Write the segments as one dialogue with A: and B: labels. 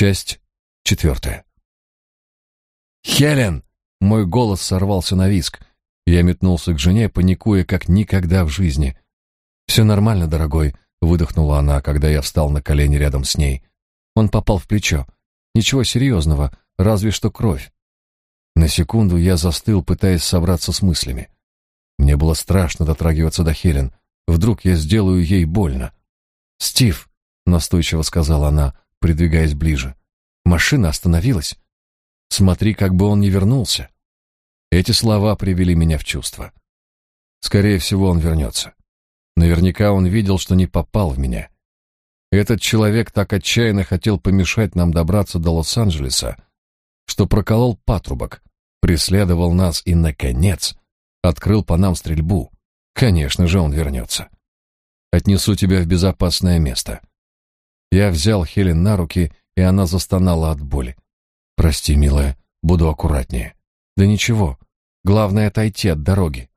A: Часть четвертая. «Хелен!» — мой голос сорвался на виск. Я метнулся к жене, паникуя, как никогда в жизни. «Все нормально, дорогой», — выдохнула она, когда я встал на колени рядом с ней. Он попал в плечо. Ничего серьезного, разве что кровь. На секунду я застыл, пытаясь собраться с мыслями. Мне было страшно дотрагиваться до Хелен. Вдруг я сделаю ей больно. «Стив», — настойчиво сказала она, придвигаясь ближе, — «машина остановилась. Смотри, как бы он не вернулся». Эти слова привели меня в чувство. Скорее всего, он вернется. Наверняка он видел, что не попал в меня. Этот человек так отчаянно хотел помешать нам добраться до Лос-Анджелеса, что проколол патрубок, преследовал нас и, наконец, открыл по нам стрельбу. Конечно же, он вернется. Отнесу тебя в безопасное место. Я взял Хелен на руки, и она застонала от боли. Прости, милая, буду аккуратнее. Да ничего, главное отойти от дороги.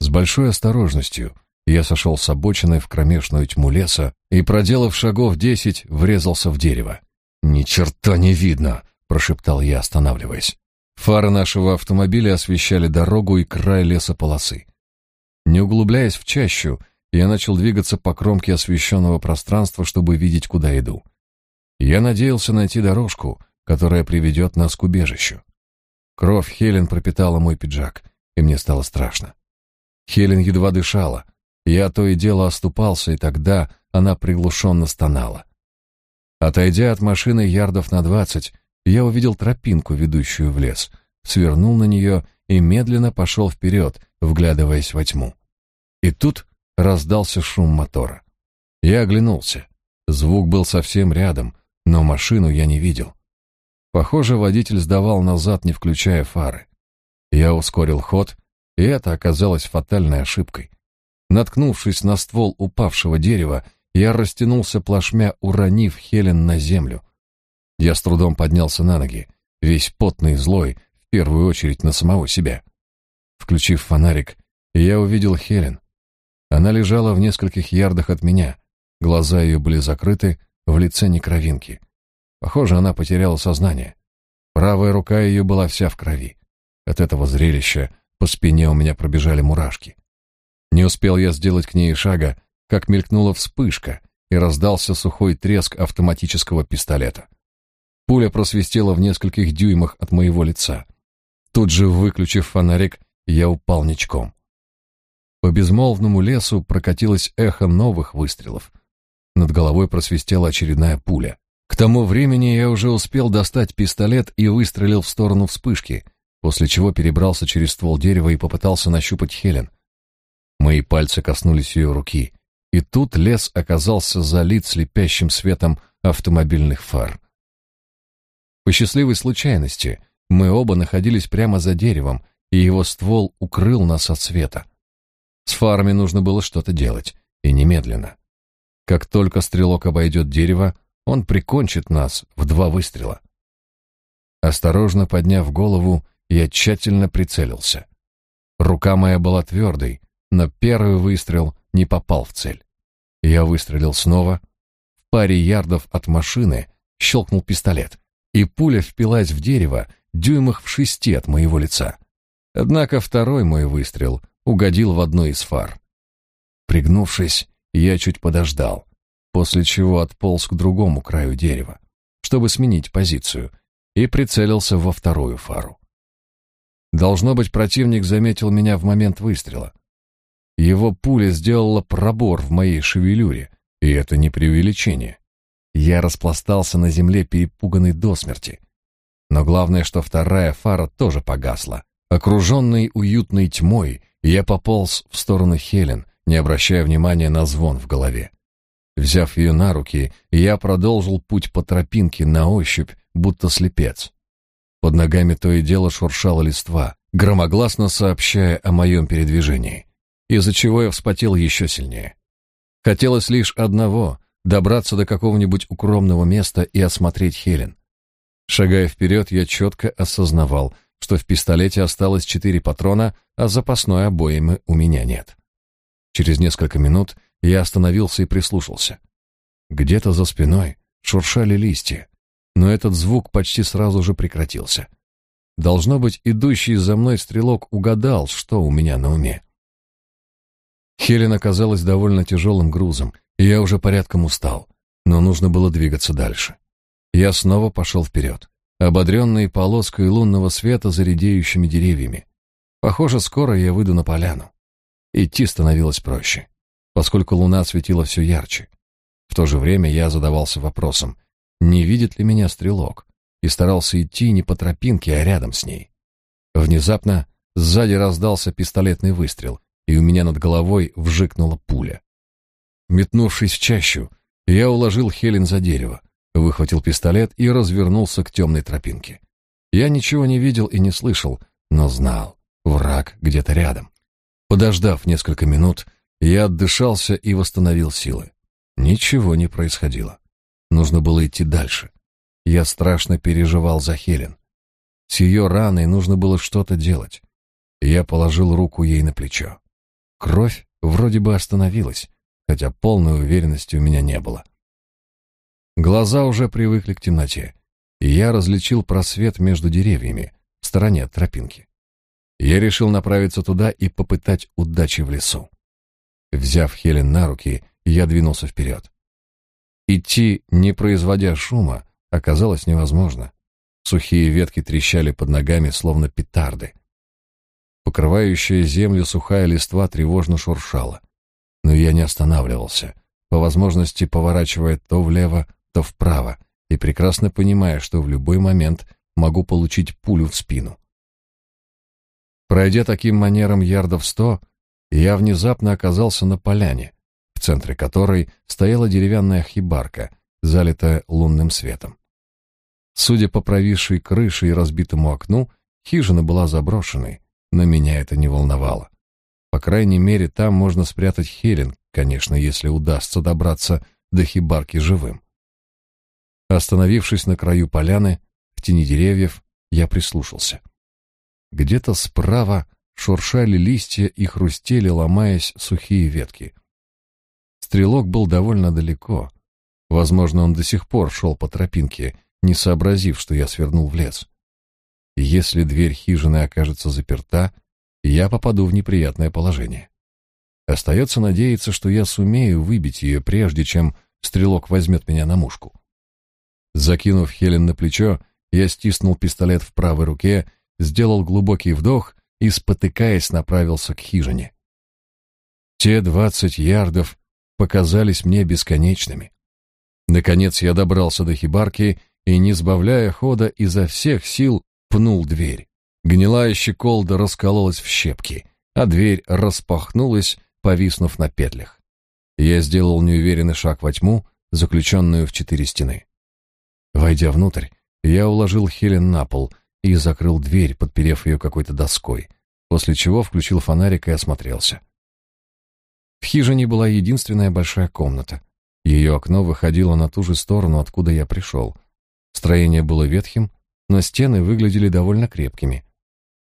A: С большой осторожностью я сошел с обочины в кромешную тьму леса и, проделав шагов десять, врезался в дерево. «Ни черта не видно!» — прошептал я, останавливаясь. Фары нашего автомобиля освещали дорогу и край лесополосы. Не углубляясь в чащу, я начал двигаться по кромке освещенного пространства, чтобы видеть, куда иду. Я надеялся найти дорожку, которая приведет нас к убежищу. Кровь Хелен пропитала мой пиджак, и мне стало страшно. Хелен едва дышала. Я то и дело оступался, и тогда она приглушенно стонала. Отойдя от машины ярдов на двадцать, я увидел тропинку, ведущую в лес, свернул на нее и медленно пошел вперед, вглядываясь во тьму. И тут раздался шум мотора. Я оглянулся. Звук был совсем рядом, но машину я не видел. Похоже, водитель сдавал назад, не включая фары. Я ускорил ход, и это оказалось фатальной ошибкой. Наткнувшись на ствол упавшего дерева, я растянулся плашмя, уронив Хелен на землю. Я с трудом поднялся на ноги, весь потный и злой, в первую очередь на самого себя. Включив фонарик, я увидел Хелен. Она лежала в нескольких ярдах от меня. Глаза ее были закрыты, в лице не кровинки. Похоже, она потеряла сознание. Правая рука ее была вся в крови. От этого зрелища по спине у меня пробежали мурашки. Не успел я сделать к ней шага, как мелькнула вспышка, и раздался сухой треск автоматического пистолета. Пуля просвистела в нескольких дюймах от моего лица. Тут же, выключив фонарик, я упал ничком. По безмолвному лесу прокатилось эхо новых выстрелов. Над головой просвистела очередная пуля. К тому времени я уже успел достать пистолет и выстрелил в сторону вспышки, после чего перебрался через ствол дерева и попытался нащупать Хелен. Мои пальцы коснулись ее руки, и тут лес оказался залит слепящим светом автомобильных фар. По счастливой случайности мы оба находились прямо за деревом, и его ствол укрыл нас от света. С фарами нужно было что-то делать, и немедленно. Как только стрелок обойдет дерево, он прикончит нас в два выстрела. Осторожно подняв голову, я тщательно прицелился. Рука моя была твердой, но первый выстрел не попал в цель. Я выстрелил снова. В паре ярдов от машины щелкнул пистолет, и пуля впилась в дерево дюймах в шести от моего лица. Однако второй мой выстрел угодил в одну из фар. Пригнувшись, я чуть подождал, после чего отполз к другому краю дерева, чтобы сменить позицию, и прицелился во вторую фару. Должно быть, противник заметил меня в момент выстрела. Его пуля сделала пробор в моей шевелюре, и это не преувеличение. Я распластался на земле, перепуганный до смерти. Но главное, что вторая фара тоже погасла. Окруженный уютной тьмой, я пополз в сторону Хелен, не обращая внимания на звон в голове. Взяв ее на руки, я продолжил путь по тропинке на ощупь, будто слепец. Под ногами то и дело шуршала листва, громогласно сообщая о моем передвижении, из-за чего я вспотел еще сильнее. Хотелось лишь одного — добраться до какого-нибудь укромного места и осмотреть Хелен. Шагая вперед, я четко осознавал, что в пистолете осталось четыре патрона, а запасной обоймы у меня нет. Через несколько минут я остановился и прислушался. Где-то за спиной шуршали листья, но этот звук почти сразу же прекратился. Должно быть, идущий за мной стрелок угадал, что у меня на уме. Хелен оказалась довольно тяжелым грузом, и я уже порядком устал, но нужно было двигаться дальше. Я снова пошел вперед, ободренный полоской лунного света за редеющими деревьями. Похоже, скоро я выйду на поляну. Идти становилось проще, поскольку луна светила все ярче. В то же время я задавался вопросом, не видит ли меня стрелок, и старался идти не по тропинке, а рядом с ней. Внезапно сзади раздался пистолетный выстрел, и у меня над головой вжикнула пуля. Метнувшись в чащу, я уложил Хелен за дерево, выхватил пистолет и развернулся к темной тропинке. Я ничего не видел и не слышал, но знал, враг где-то рядом. Подождав несколько минут, я отдышался и восстановил силы. Ничего не происходило. Нужно было идти дальше. Я страшно переживал за Хелен. С ее раной нужно было что-то делать. Я положил руку ей на плечо. Кровь вроде бы остановилась, хотя полной уверенности у меня не было. Глаза уже привыкли к темноте, и я различил просвет между деревьями в стороне от тропинки. Я решил направиться туда и попытать удачи в лесу. Взяв Хелен на руки, я двинулся вперед. Идти, не производя шума, оказалось невозможно. Сухие ветки трещали под ногами, словно петарды. Покрывающая землю сухая листва тревожно шуршала. Но я не останавливался, по возможности поворачивая то влево, то вправо, и прекрасно понимая, что в любой момент могу получить пулю в спину. Пройдя таким манером ярдов сто, я внезапно оказался на поляне, в центре которой стояла деревянная хибарка, залитая лунным светом. Судя по провисшей крыше и разбитому окну, хижина была заброшенной, но меня это не волновало. По крайней мере, там можно спрятать Хелен, конечно, если удастся добраться до хибарки живым. Остановившись на краю поляны, в тени деревьев, я прислушался. Где-то справа шуршали листья и хрустели, ломаясь сухие ветки. Стрелок был довольно далеко. Возможно, он до сих пор шел по тропинке, не сообразив, что я свернул в лес. Если дверь хижины окажется заперта, я попаду в неприятное положение. Остается надеяться, что я сумею выбить ее, прежде чем стрелок возьмет меня на мушку. Закинув Хелен на плечо, я стиснул пистолет в правой руке, сделал глубокий вдох и, спотыкаясь, направился к хижине. Те двадцать ярдов показались мне бесконечными. Наконец я добрался до хибарки и, не сбавляя хода, изо всех сил пнул дверь. Гнилая щеколда раскололась в щепки, а дверь распахнулась, повиснув на петлях. Я сделал неуверенный шаг во тьму, заключенную в четыре стены. Войдя внутрь, я уложил Хелен на пол и закрыл дверь, подперев ее какой-то доской, после чего включил фонарик и осмотрелся. В хижине была единственная большая комната. Ее окно выходило на ту же сторону, откуда я пришел. Строение было ветхим, но стены выглядели довольно крепкими.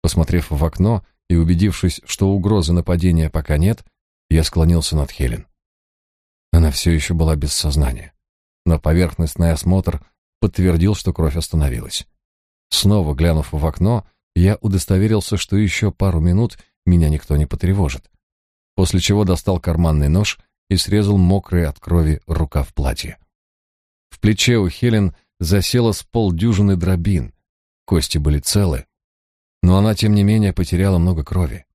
A: Посмотрев в окно и убедившись, что угрозы нападения пока нет, я склонился над Хелен. Она все еще была без сознания, но поверхностный осмотр подтвердил, что кровь остановилась. Снова глянув в окно, я удостоверился, что еще пару минут меня никто не потревожит, после чего достал карманный нож и срезал мокрый от крови рукав платья. В плече у Хелен засело с полдюжины дробин. Кости были целы, но она, тем не менее, потеряла много крови.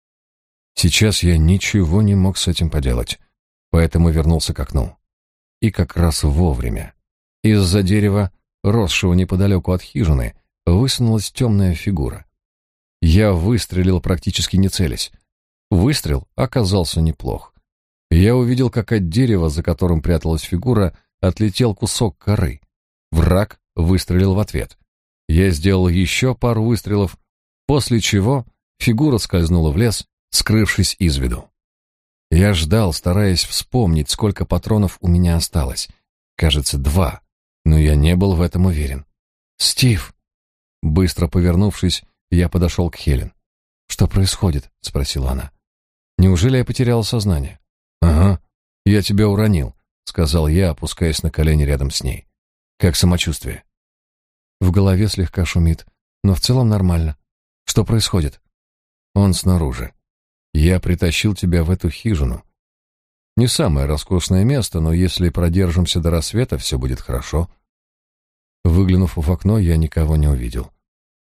A: Сейчас я ничего не мог с этим поделать, поэтому вернулся к окну. И как раз вовремя. Из-за дерева, росшего неподалеку от хижины, высунулась темная фигура. Я выстрелил практически не целясь. Выстрел оказался неплох. Я увидел, как от дерева, за которым пряталась фигура, отлетел кусок коры. Враг выстрелил в ответ. Я сделал еще пару выстрелов, после чего фигура скользнула в лес, скрывшись из виду. Я ждал, стараясь вспомнить, сколько патронов у меня осталось. Кажется, два, но я не был в этом уверен. «Стив!» Быстро повернувшись, я подошел к Хелен. «Что происходит?» — спросила она. «Неужели я потерял сознание?» «Ага, я тебя уронил», — сказал я, опускаясь на колени рядом с ней. Как самочувствие? В голове слегка шумит, но в целом нормально. Что происходит? Он снаружи. Я притащил тебя в эту хижину. Не самое роскошное место, но если продержимся до рассвета, все будет хорошо. Выглянув в окно, я никого не увидел.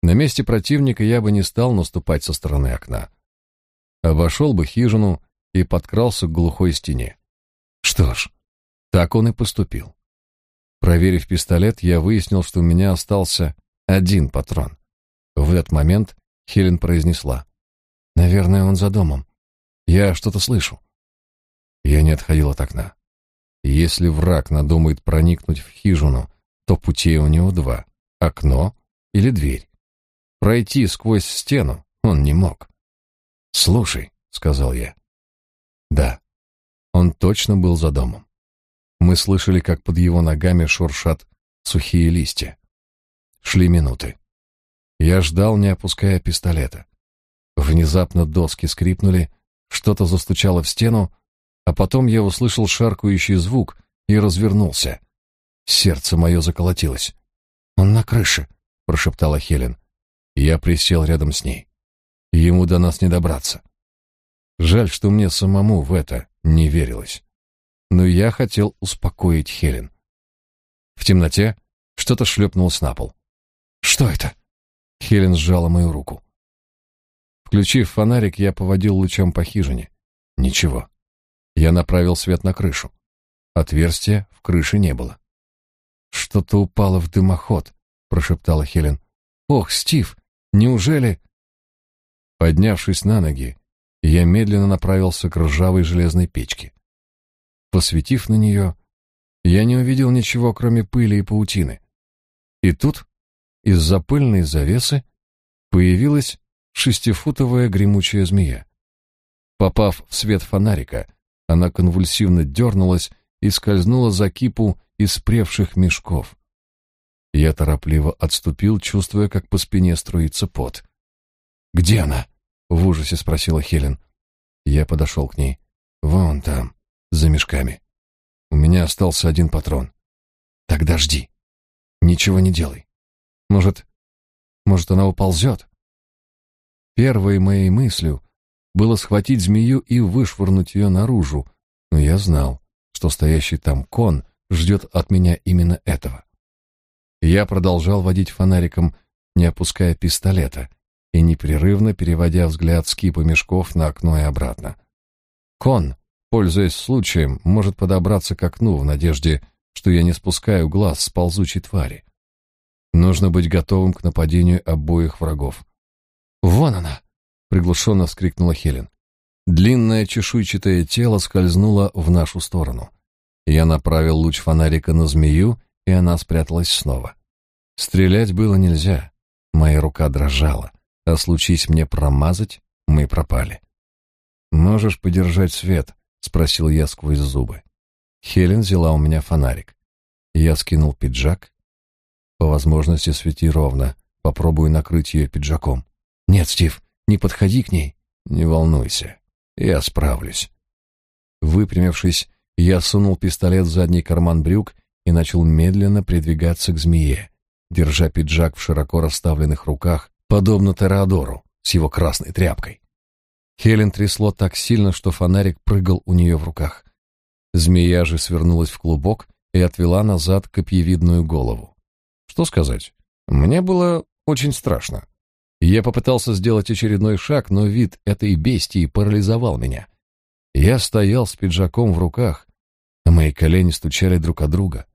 A: На месте противника я бы не стал наступать со стороны окна. Обошел бы хижину и подкрался к глухой стене. Что ж, так он и поступил. Проверив пистолет, я выяснил, что у меня остался один патрон. В этот момент Хелен произнесла. «Наверное, он за домом. Я что-то слышу». Я не отходил от окна. Если враг надумает проникнуть в хижину, то путей у него два — окно или дверь. Пройти сквозь стену он не мог. «Слушай», — сказал я. Да, он точно был за домом. Мы слышали, как под его ногами шуршат сухие листья. Шли минуты. Я ждал, не опуская пистолета. Внезапно доски скрипнули, что-то застучало в стену, а потом я услышал шаркающий звук и развернулся. Сердце мое заколотилось. «Он на крыше», — прошептала Хелен. Я присел рядом с ней. Ему до нас не добраться. Жаль, что мне самому в это не верилось. Но я хотел успокоить Хелен. В темноте что-то шлепнулось на пол. «Что это?» Хелен сжала мою руку. Включив фонарик, я поводил лучом по хижине. Ничего. Я направил свет на крышу. Отверстия в крыше не было. «Что-то упало в дымоход», — прошептала Хелен. «Ох, Стив, неужели...» Поднявшись на ноги, я медленно направился к ржавой железной печке. Посветив на нее, я не увидел ничего, кроме пыли и паутины. И тут из-за пыльной завесы появилась шестифутовая гремучая змея. Попав в свет фонарика, она конвульсивно дернулась и скользнула за кипу из превших мешков. Я торопливо отступил, чувствуя, как по спине струится пот. «Где она?» — в ужасе спросила Хелен. Я подошел к ней. «Вон там, за мешками. У меня остался один патрон. Тогда жди. Ничего не делай. Может, может, она уползет?» Первой моей мыслью было схватить змею и вышвырнуть ее наружу, но я знал, что стоящий там кон ждет от меня именно этого. Я продолжал водить фонариком, не опуская пистолета и непрерывно переводя взгляд с кипа мешков на окно и обратно. Кон, пользуясь случаем, может подобраться к окну в надежде, что я не спускаю глаз с ползучей твари. Нужно быть готовым к нападению обоих врагов. «Вон она!» — приглушенно вскрикнула Хелен. Длинное чешуйчатое тело скользнуло в нашу сторону. Я направил луч фонарика на змею, и она спряталась снова. Стрелять было нельзя. Моя рука дрожала, а случись мне промазать, мы пропали. «Можешь подержать свет?» — спросил я сквозь зубы. Хелен взяла у меня фонарик. Я скинул пиджак. По возможности свети ровно. Попробую накрыть ее пиджаком. «Нет, Стив, не подходи к ней». «Не волнуйся, я справлюсь». Выпрямившись, я сунул пистолет в задний карман брюк и начал медленно придвигаться к змее, держа пиджак в широко расставленных руках, подобно Теодору с его красной тряпкой. Хелен трясло так сильно, что фонарик прыгал у нее в руках. Змея же свернулась в клубок и отвела назад копьевидную голову. Что сказать? Мне было очень страшно. Я попытался сделать очередной шаг, но вид этой бестии парализовал меня. Я стоял с пиджаком в руках, а мои колени стучали друг о друга.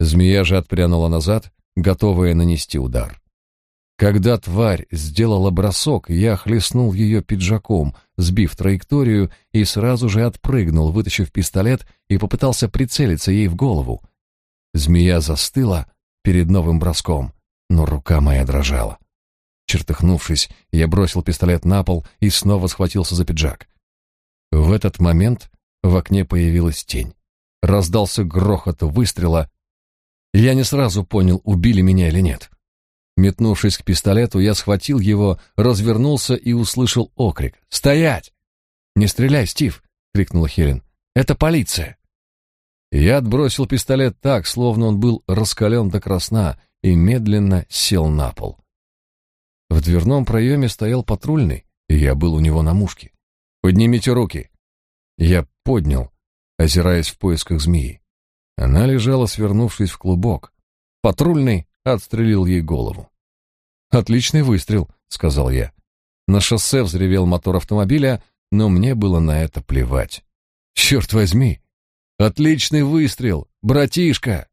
A: Змея же отпрянула назад, готовая нанести удар. Когда тварь сделала бросок, я хлестнул ее пиджаком, сбив траекторию, и сразу же отпрыгнул, вытащив пистолет и попытался прицелиться ей в голову. Змея застыла перед новым броском, но рука моя дрожала. Чертыхнувшись, я бросил пистолет на пол и снова схватился за пиджак. В этот момент в окне появилась тень. Раздался грохот выстрела. Я не сразу понял, убили меня или нет. Метнувшись к пистолету, я схватил его, развернулся и услышал окрик. «Стоять!» «Не стреляй, Стив!» — крикнула Хелен. «Это полиция!» Я отбросил пистолет так, словно он был раскален до красна, и медленно сел на пол. В дверном проеме стоял патрульный, и я был у него на мушке. «Поднимите руки!» Я поднял, озираясь в поисках змеи. Она лежала, свернувшись в клубок. Патрульный отстрелил ей голову. «Отличный выстрел», — сказал я. На шоссе взревел мотор автомобиля, но мне было на это плевать. «Черт возьми! Отличный выстрел, братишка!»